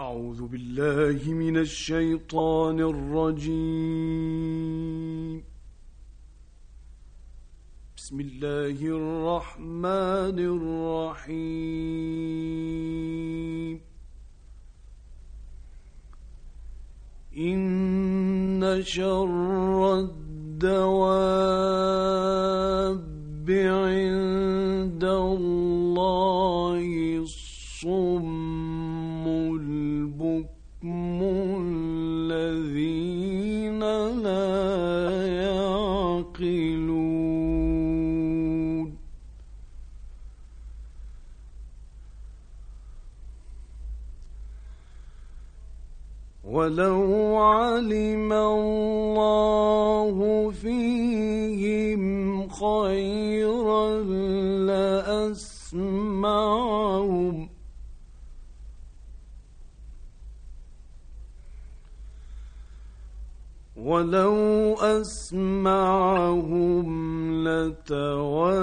أعوذ بالله من الشيطان الرجيم. بسم الله الرحمن الرحيم. إن شر الدواب عند الله ولو علم الله فيهم خيرا لأسمعهم. ولو أسمعهم لتولوا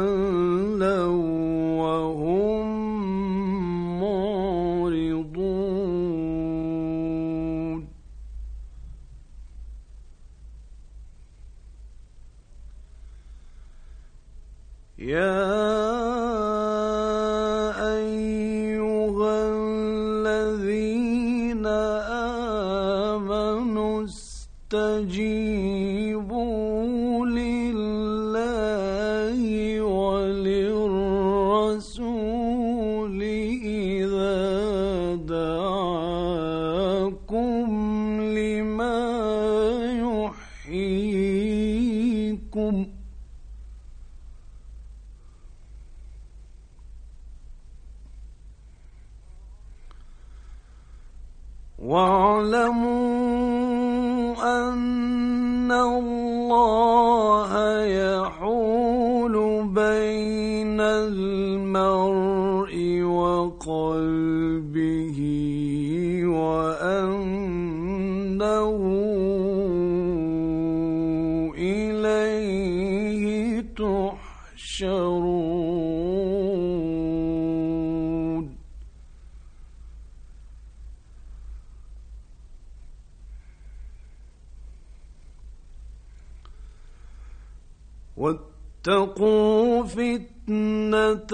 واتقوا فتنة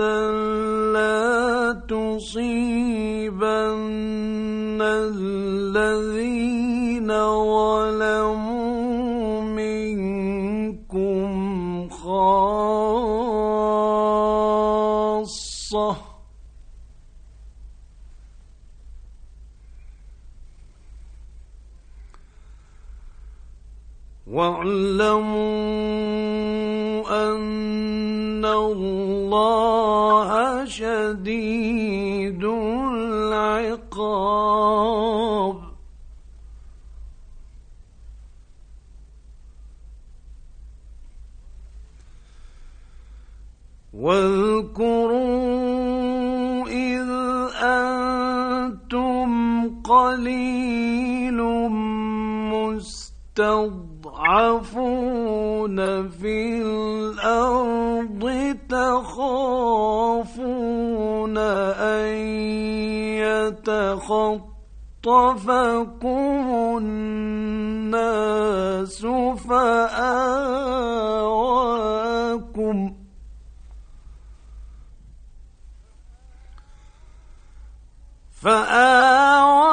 لا تصيبن الذين ظلموا منكم خاصة. واعلموا قليل مستضعفون في الأرض تخافون أن يتخطفكم الناس فآواكم فآواكم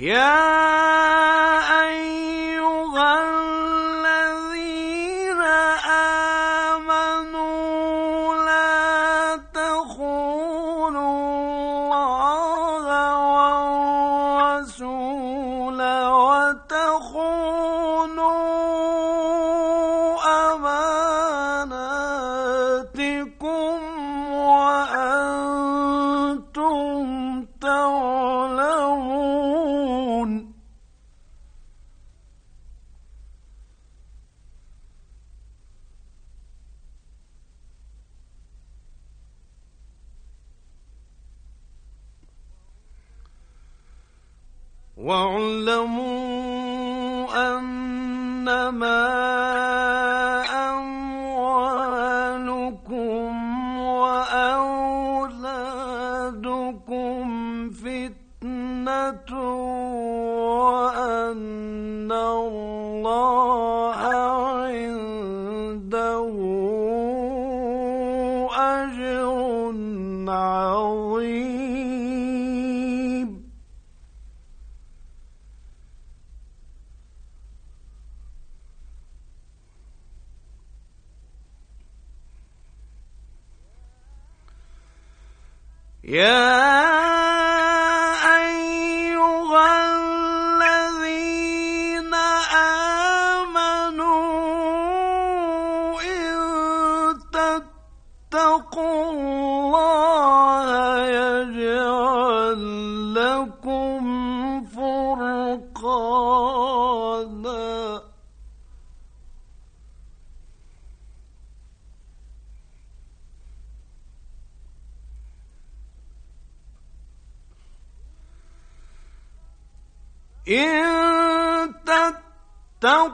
يا واعلموا أنما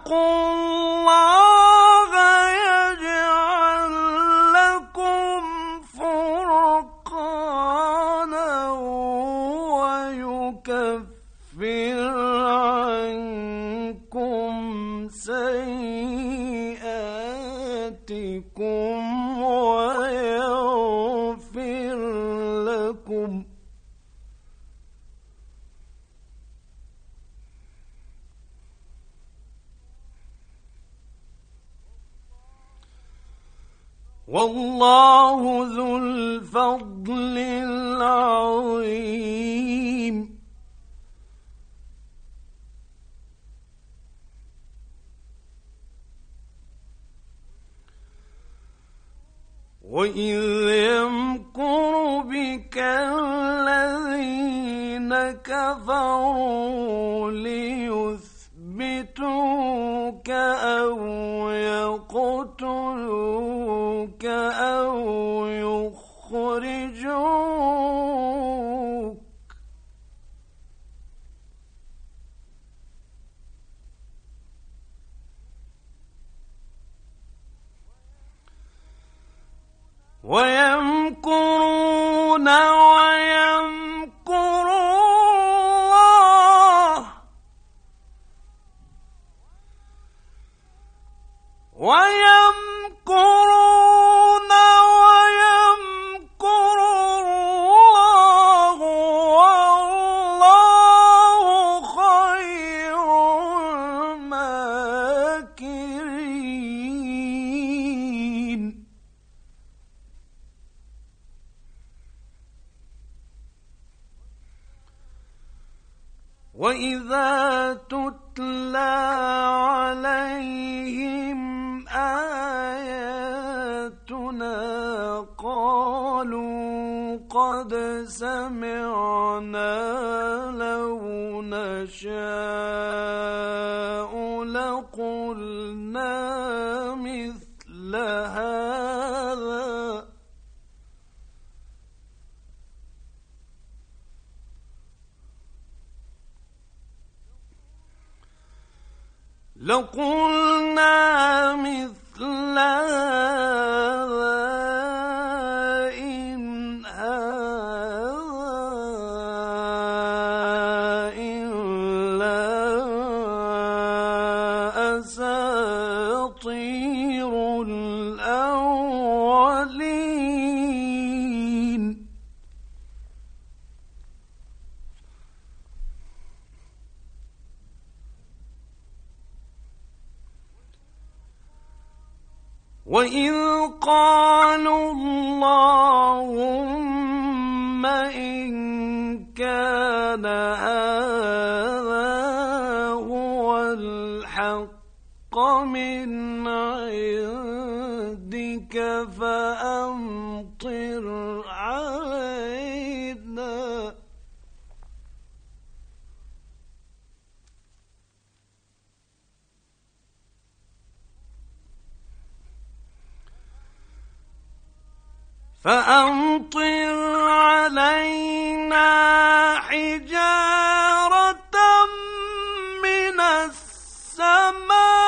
تتقوا والله ذو الفضل العظيم. وإذ يمكر بك الذين كفروا ليثبتوك أو يقتلوك أو يخرجوك. ويمكرون نشاء لقلنا مثل هذا. لقلنا مثل هذا. قالوا اللهم إن كان هذا فأمطر علينا حجارة من السماء.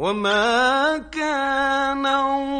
وما كان الله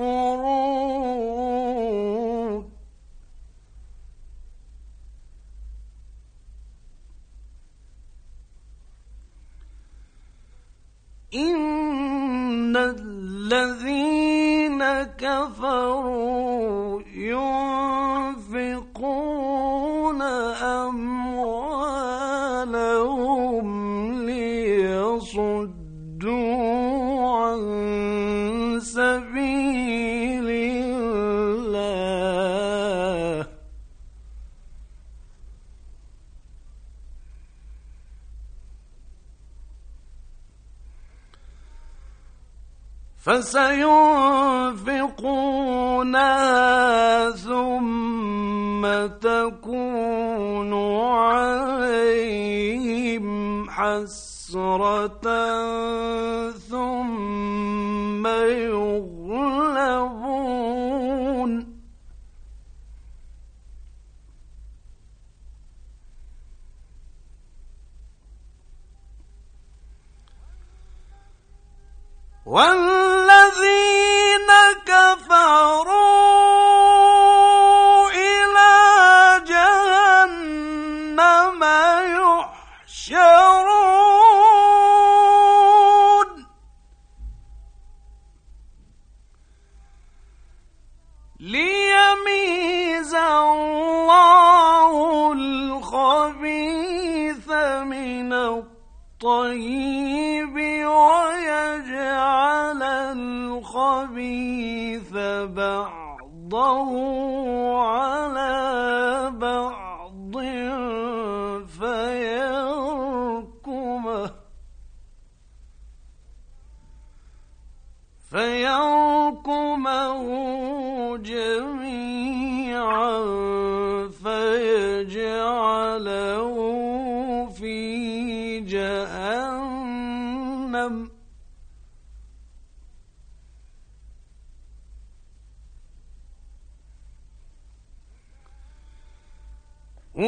يكفرون. إن الذين كفروا فسينفقونها ثم تكون عليهم حسرة ثم يغلبون. وال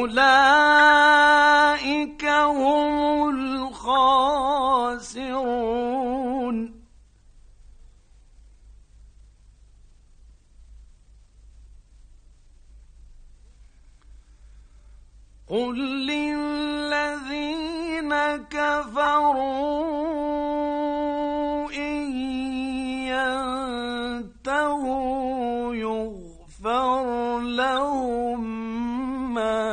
أولئك هم الخاسرون. قل للذين كفروا إن ينتهوا يغفر لهم ما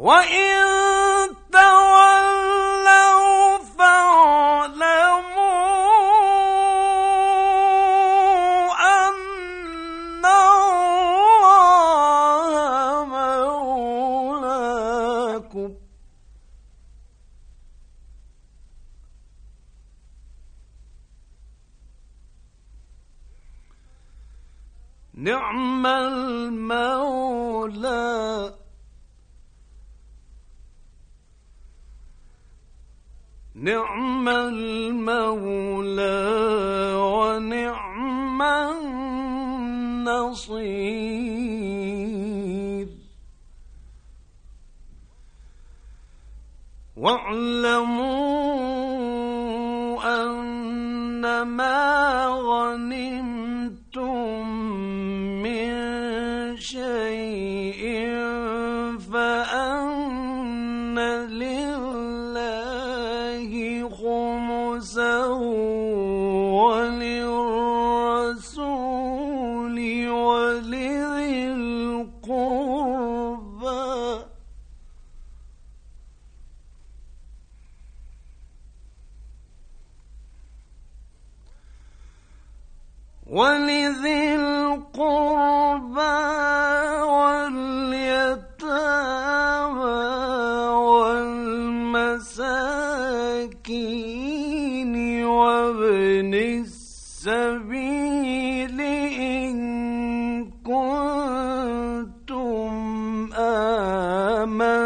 وإن ما غنمتم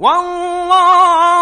والله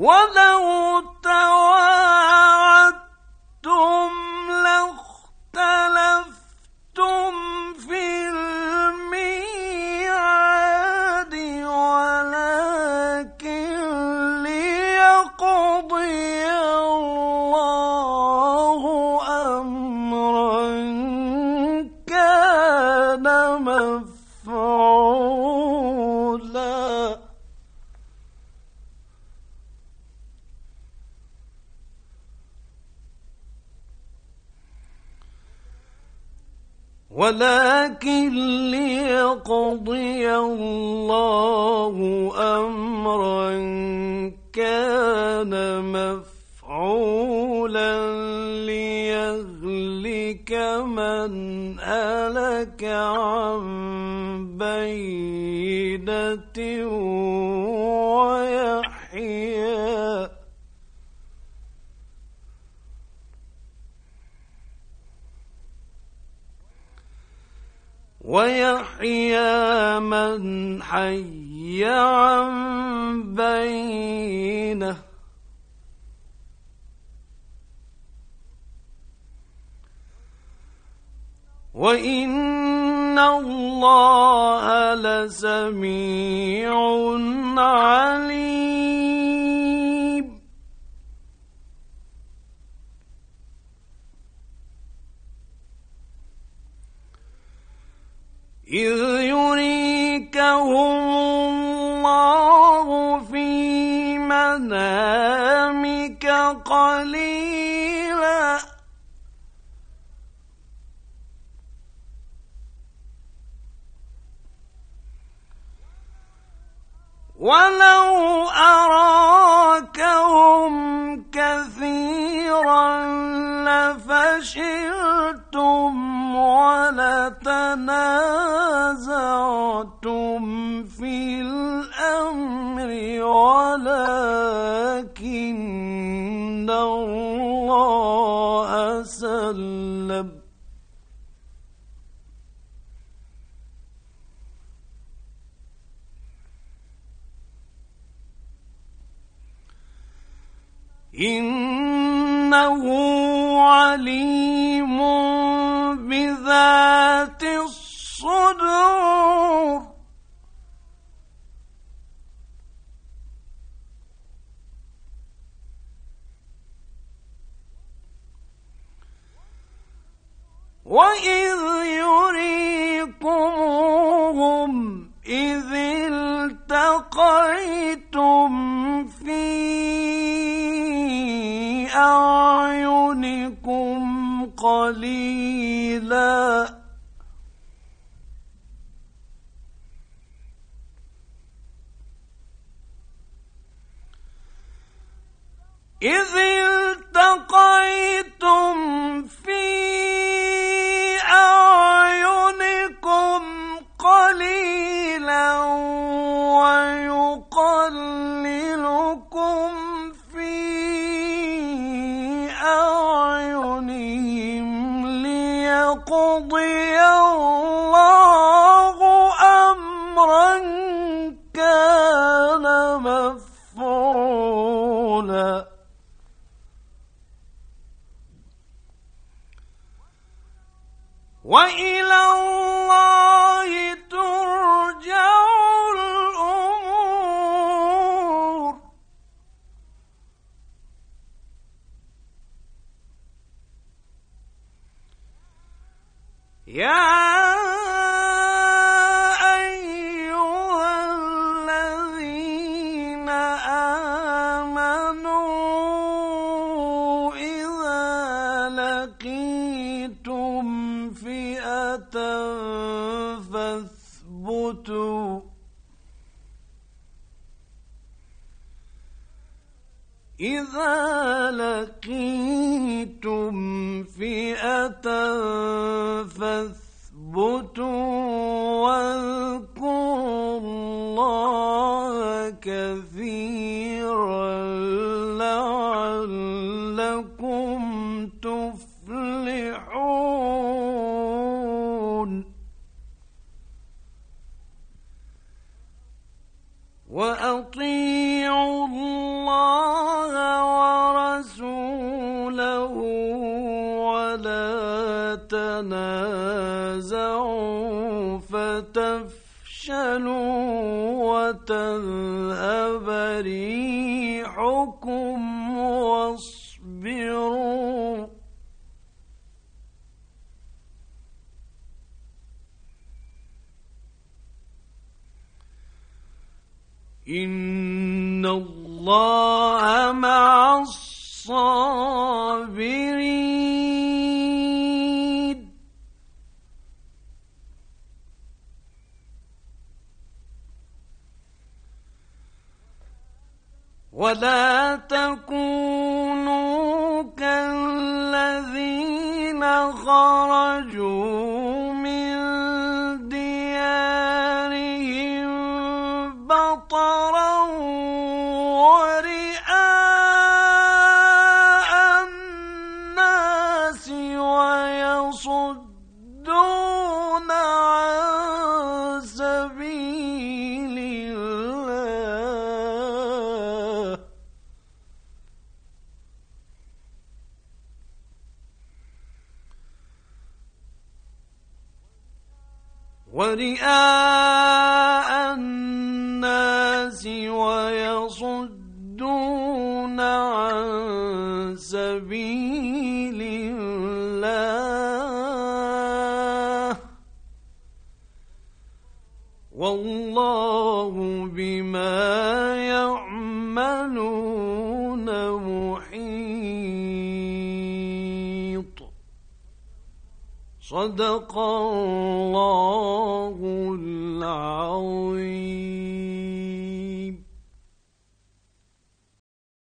ولو تواعدتم ليقضي الله امرا كان مفعولا ليهلك من هلك عن بينة ويحيى ويحيى من حي عن بينه. وإن الله لسميع عليم. إذ يريكهم الله في منامك قليلا ولتنازعتم في الأمر ولكن الله سلم إنه عليم وإذ يريكمهم إذ التقيتم في أعينكم قليلا إذ التقيتم في أوتيتم فئة فاثبتوا إذا لقيتم فئة فاثبتوا وتذهب ريحكم